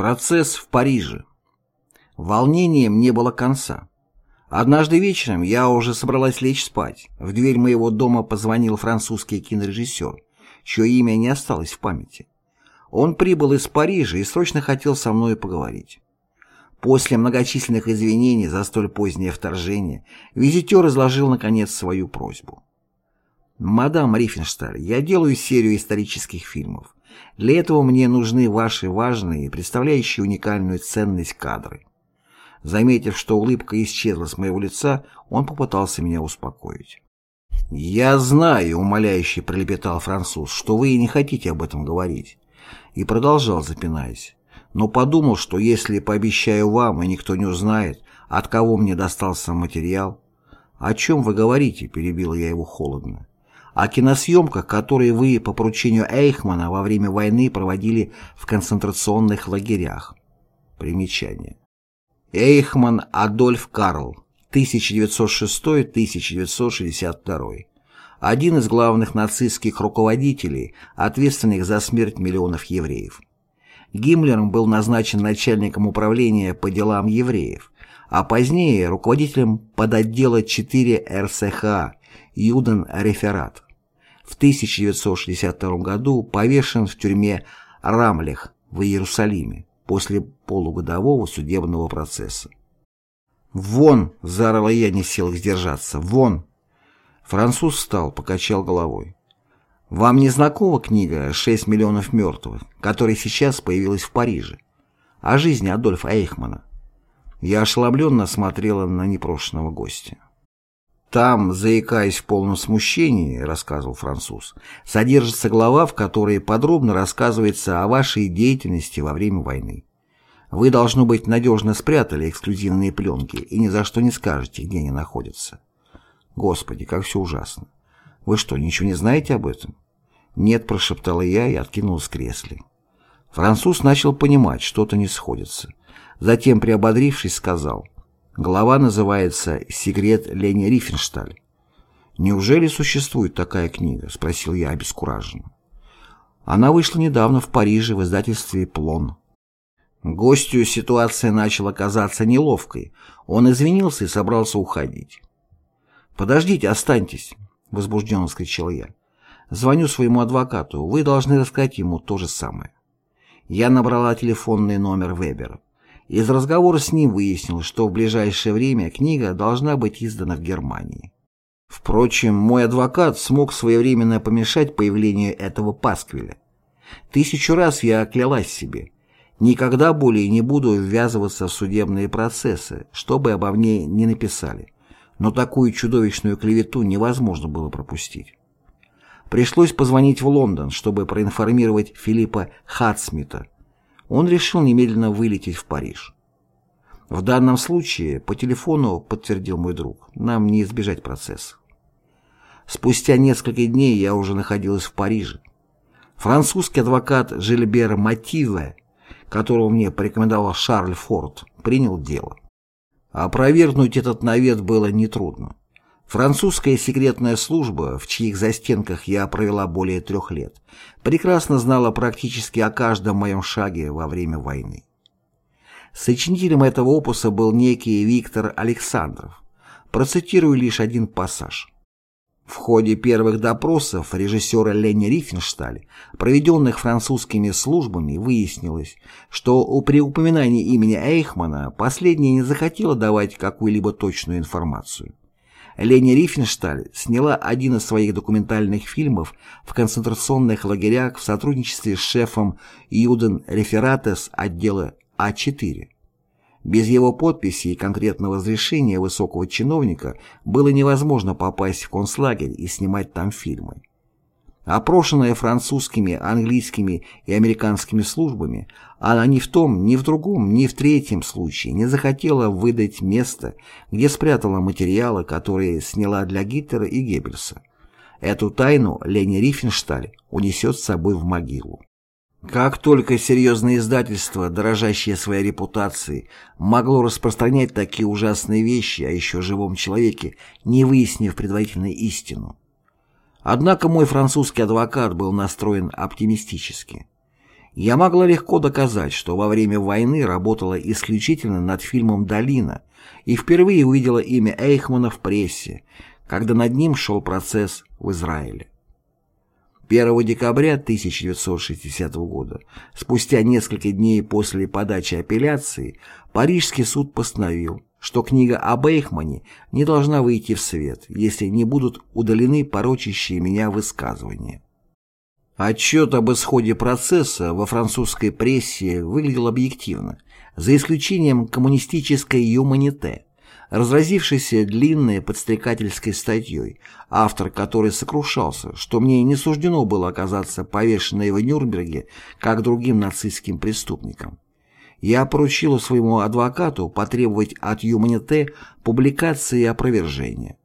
Процесс в Париже. Волнением не было конца. Однажды вечером я уже собралась лечь спать. В дверь моего дома позвонил французский кинорежиссер, чье имя не осталось в памяти. Он прибыл из Парижа и срочно хотел со мной поговорить. После многочисленных извинений за столь позднее вторжение, визитер изложил, наконец, свою просьбу. «Мадам Рифеншталь, я делаю серию исторических фильмов. Для этого мне нужны ваши важные, представляющие уникальную ценность кадры». Заметив, что улыбка исчезла с моего лица, он попытался меня успокоить. «Я знаю», — умоляюще пролепетал француз, — «что вы и не хотите об этом говорить». И продолжал, запинаясь но подумал, что если пообещаю вам, и никто не узнает, от кого мне достался материал... «О чем вы говорите?» – перебила я его холодно. «О киносъемках, которые вы по поручению Эйхмана во время войны проводили в концентрационных лагерях». Примечание. Эйхман Адольф Карл, 1906-1962. Один из главных нацистских руководителей, ответственных за смерть миллионов евреев. Гиммлером был назначен начальником управления по делам евреев, а позднее руководителем подотдела 4 РСХ Юден-реферат. В 1962 году повешен в тюрьме Рамлех в Иерусалиме после полугодового судебного процесса. «Вон!» — заорала я, не сел сдержаться. «Вон!» Француз встал, покачал головой. Вам не знакома книга «Шесть миллионов мертвых», которая сейчас появилась в Париже, о жизни Адольфа Эйхмана? Я ошеломленно смотрела на непрошенного гостя. Там, заикаясь в полном смущении, рассказывал француз, содержится глава, в которой подробно рассказывается о вашей деятельности во время войны. Вы, должно быть, надежно спрятали эксклюзивные пленки и ни за что не скажете, где они находятся. Господи, как все ужасно. Вы что, ничего не знаете об этом? «Нет», — прошептала я и откинулась в кресле. Француз начал понимать, что-то не сходится. Затем, приободрившись, сказал, «Глава называется «Секрет Лени Рифеншталь». «Неужели существует такая книга?» — спросил я обескураженно. Она вышла недавно в Париже в издательстве «Плон». Гостю ситуация начала казаться неловкой. Он извинился и собрался уходить. «Подождите, останьтесь!» — возбужденно скричал я. Звоню своему адвокату, вы должны рассказать ему то же самое. Я набрала телефонный номер Вебера. Из разговора с ним выяснил, что в ближайшее время книга должна быть издана в Германии. Впрочем, мой адвокат смог своевременно помешать появлению этого пасквиля. Тысячу раз я клялась себе. Никогда более не буду ввязываться в судебные процессы, чтобы обо мне не написали. Но такую чудовищную клевету невозможно было пропустить. Пришлось позвонить в Лондон, чтобы проинформировать Филиппа Хатсмита. Он решил немедленно вылететь в Париж. В данном случае по телефону, подтвердил мой друг, нам не избежать процесса. Спустя несколько дней я уже находилась в Париже. Французский адвокат Жильбер Мативе, которого мне порекомендовал Шарль Форд, принял дело. Опровергнуть этот навет было нетрудно. Французская секретная служба, в чьих застенках я провела более трех лет, прекрасно знала практически о каждом моем шаге во время войны. Сочинителем этого опуса был некий Виктор Александров. Процитирую лишь один пассаж. В ходе первых допросов режиссера Лени Рифеншталь, проведенных французскими службами, выяснилось, что при упоминании имени Эйхмана последняя не захотела давать какую-либо точную информацию. Лени Рифеншталь сняла один из своих документальных фильмов в концентрационных лагерях в сотрудничестве с шефом Юден Рефератес отдела А4. Без его подписи и конкретного разрешения высокого чиновника было невозможно попасть в концлагерь и снимать там фильмы. Опрошенная французскими, английскими и американскими службами, она ни в том, ни в другом, ни в третьем случае не захотела выдать место, где спрятала материалы, которые сняла для Гитлера и Геббельса. Эту тайну Лени Рифеншталь унесет с собой в могилу. Как только серьезное издательство, дорожащее своей репутацией, могло распространять такие ужасные вещи о еще живом человеке, не выяснив предварительно истину? Однако мой французский адвокат был настроен оптимистически. Я могла легко доказать, что во время войны работала исключительно над фильмом «Долина» и впервые увидела имя Эйхмана в прессе, когда над ним шел процесс в Израиле. 1 декабря 1960 года, спустя несколько дней после подачи апелляции, Парижский суд постановил, что книга об Эйхмане не должна выйти в свет, если не будут удалены порочащие меня высказывания. Отчет об исходе процесса во французской прессе выглядел объективно, за исключением коммунистической «Юманите», разразившейся длинной подстрекательской статьей, автор которой сокрушался, что мне не суждено было оказаться повешенной в Нюрнберге, как другим нацистским преступникам. Я поручила своему адвокату потребовать от Юманите публикации и опровержения.